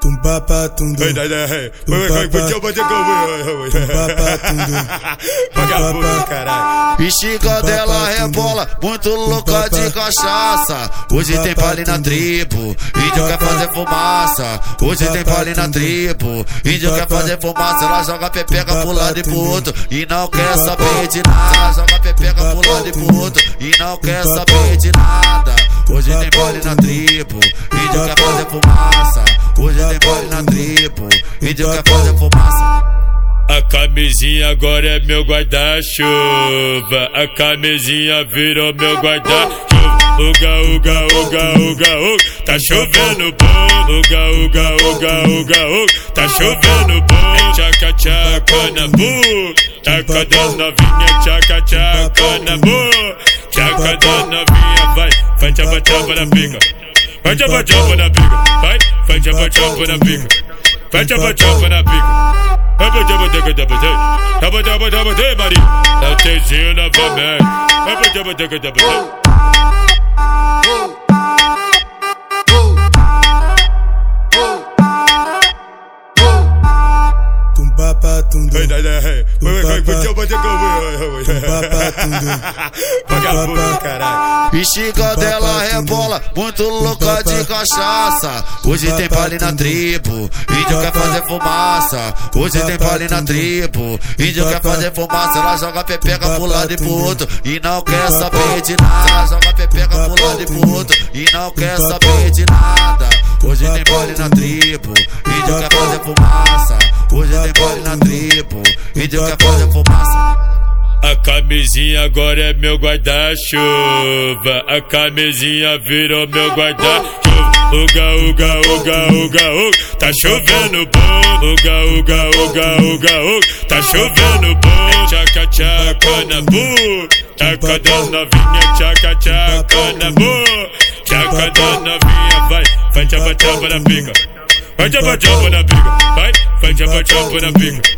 Tumba pa tundu. Vai, vai, vai. Vai, vai, vai. Vou bater com Tumba pa tundu. Vagabundo, caralho. Bexiga dela rebola, muito louca de cachaça. Hoje tem baile na tribo, índio quer fazer fumaça. Hoje tem baile na tribo, índio quer fazer fumaça. Ela joga pepeca pro lado e pro outro e não quer saber de nada. Ela joga pepeca pro lado e pro outro e não quer saber de nada. Hoje tem baile na tribo, índio quer fazer fumaça. Hoje tem baile na tribo, índio quer fazer fumaça. A camisinha agora é meu guarda-chuva. A camisinha virou meu guarda-chuva. Uga, uga, uga, uga, uga. Tá chovendo bom. Uga, uga, uga, uga, uga. Tá chovendo bom. Tchaca, tchaca na bu. Taca das novinha, tchaca, tchaca na bu. Tchaca das novinha, vai vai chapa chapa na pica. Vai chapa chapa na pica. Vai, vai chapa chapa na pica. Vai chapa chapa na pica. Vai pra chapa chapa chapa chapa. Chapa chapa chapa chapa, Maria. Tá tezinho na pica, Vai pra chapa chapa chapa chapa. Vagabundo, caralho. Bexiga dela rebola, muito louca de cachaça. Hoje tem baile na tribo, índio quer fazer fumaça. Hoje tem baile na tribo, índio quer fazer fumaça. Ela joga pepeca pro lado e pro outro e não quer saber de nada. Ela joga pepeca pro lado e pro outro e não quer saber de nada. Hoje tem baile na tribo, índio quer fazer fumaça. Hoje tem baile na tribo, índio quer fazer fumaça. A camisinha agora é meu guarda-chuva. A camisinha virou meu guarda-chuva. Uga, uga, uga, uga, uga. Tá chovendo bom. Uga, uga, uga, uga, uga. Tá chovendo bom. Tchaca, tchaca na bu. Tchaca das novinha, tchaca, tchaca na bu. Tchaca das novinha, vai. Vai, tchapa, tchapa na pica. Vai, tchapa, tchapa na pica. Vai, vai, tchapa, tchapa na pica.